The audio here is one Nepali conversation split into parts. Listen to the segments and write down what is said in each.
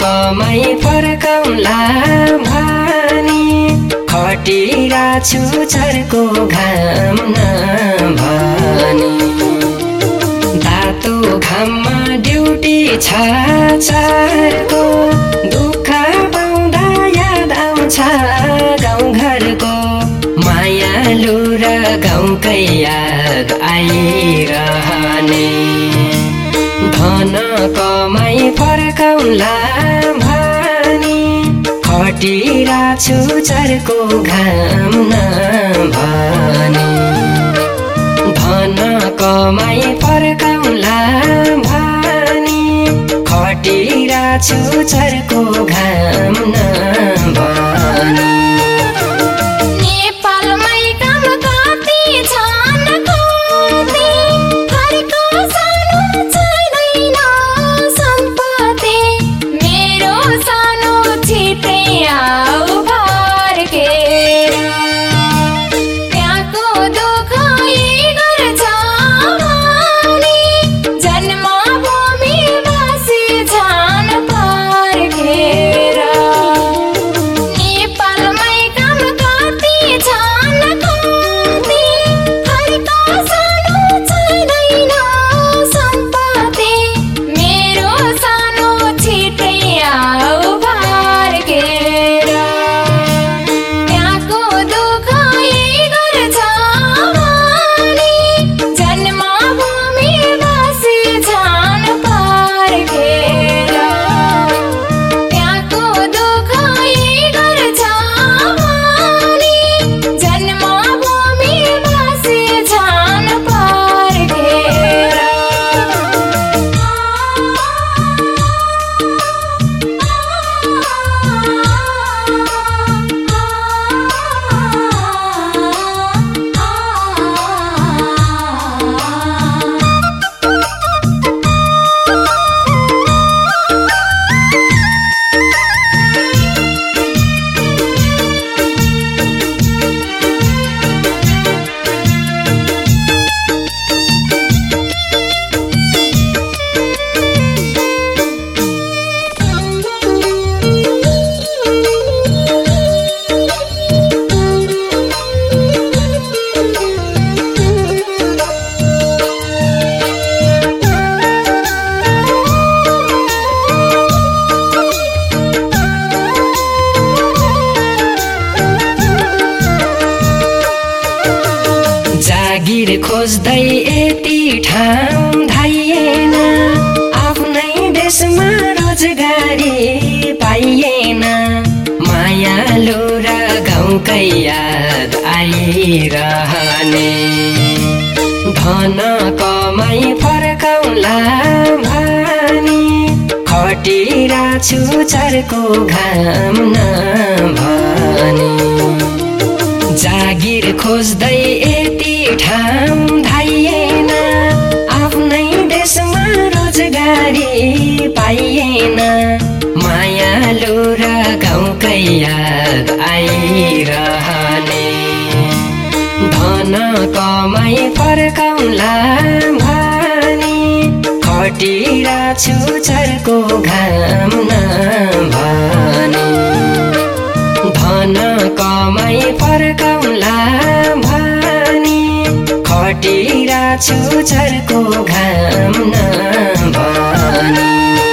कमाई फर्काउला भनी। खटिरहेछु चर्को घाम नभनी तातो घाममा ड्युटी छ चारको। दुःख पाउँदा याद आउँछ गाउँघरको। मायालु र गाउँकै याद आइरहने कमाई फर्काउला भनी। खटिरहेछु चर्को घाम नभनी धन कमाई फर्काउला भनी। खटिरहेछु चर्को घाम नभनी यति ठाउँ धाइएन आफ्नै देशमा रोजगारी पाइएन। मायालु र गाउँकै याद आइरहने। धन कमाई फर्काउला भनी खटिरहेछु चर्को घाम नभनी जागिर खोज्दै यति ठाउँ रोजगारी पाइएन मायालु र गाउँकै याद आइरहने धन कमाई फर्काउला भनी खटिरहेछु चर्को घाम नभनी धन कमाई फर्काउला खटिरहेछु चर्को घाम नभनी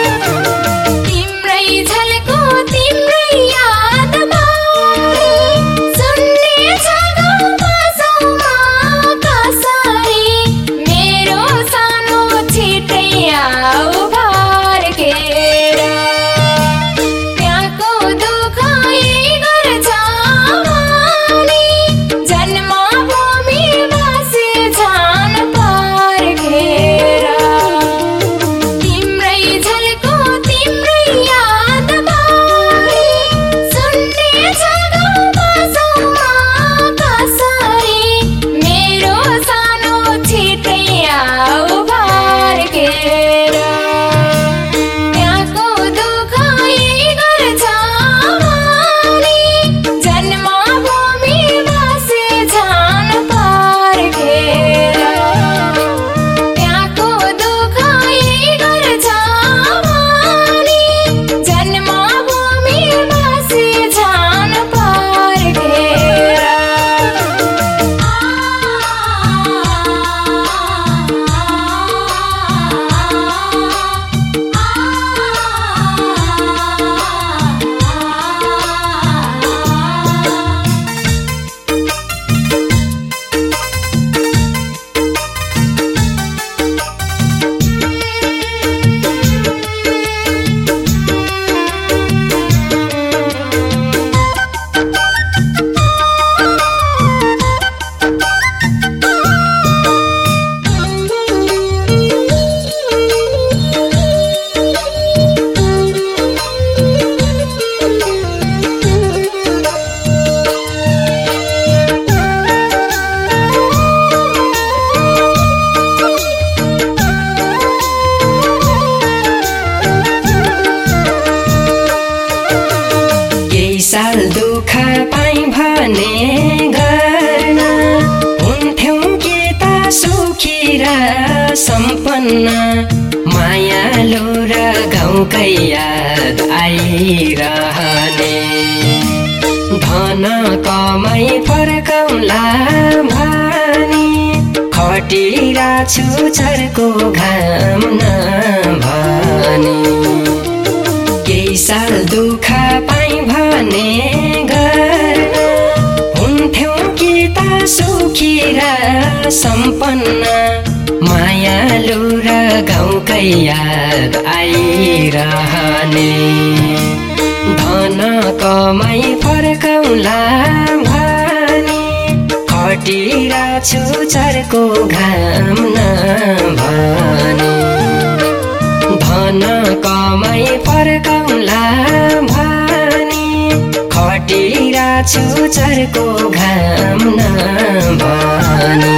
गाउँकै याद आइरहने। धन कमाइ फर्काउला भनी। खटिरा छु चर्को घाम नभनी केही साल दुःख पाइ भने गर्न हुन्थ्यौ कि त सुखी र सम्पन्न। मायालु र गाउँकै याद आइरहने। धन कमाइ फर्काउला भनी। खटिरा छु चर्को घाम नभनी धन कमाइ फर्काउला भनी। खटिरा छु चर्को घाम नभनी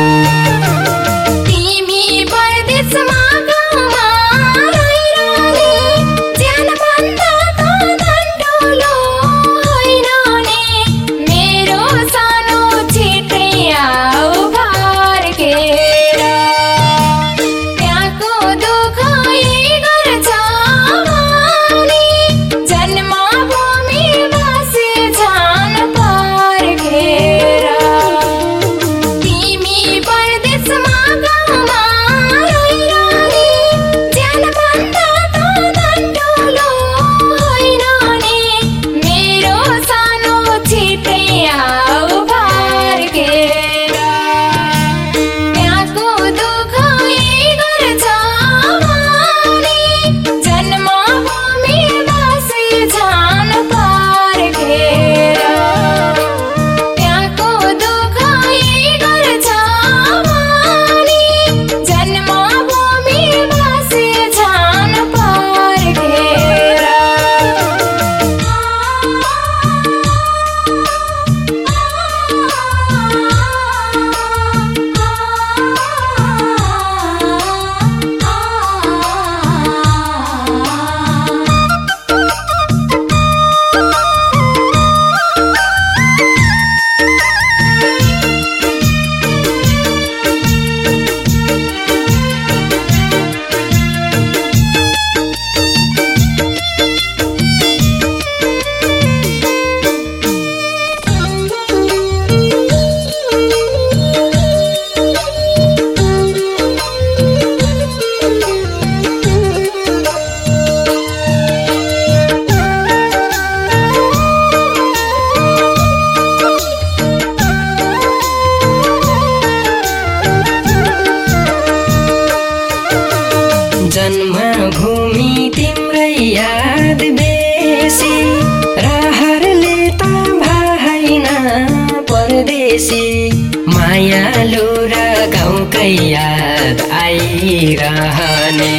परदेशी मायालु र गाउँकै याद आइरहने।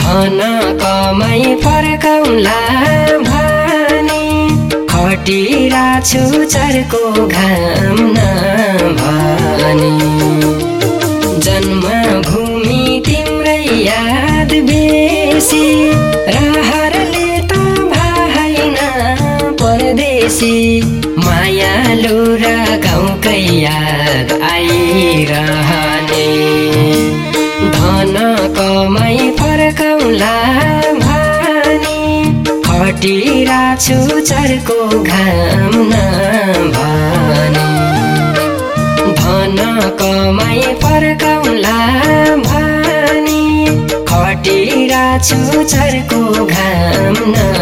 धन कमाइ फर्काउला भनी। खटिरा छु चर्को घाम नभनी जन्मभूमि तिम्रै याद बेसी। रहरले त भएन परदेशी। याद आइरहने। धन कमाइ फर्काउला भनी। खटिरा छु चर्को घाम नभनी धन कमाइ फर्काउला भनी। खटिरा छु चर्को घाम न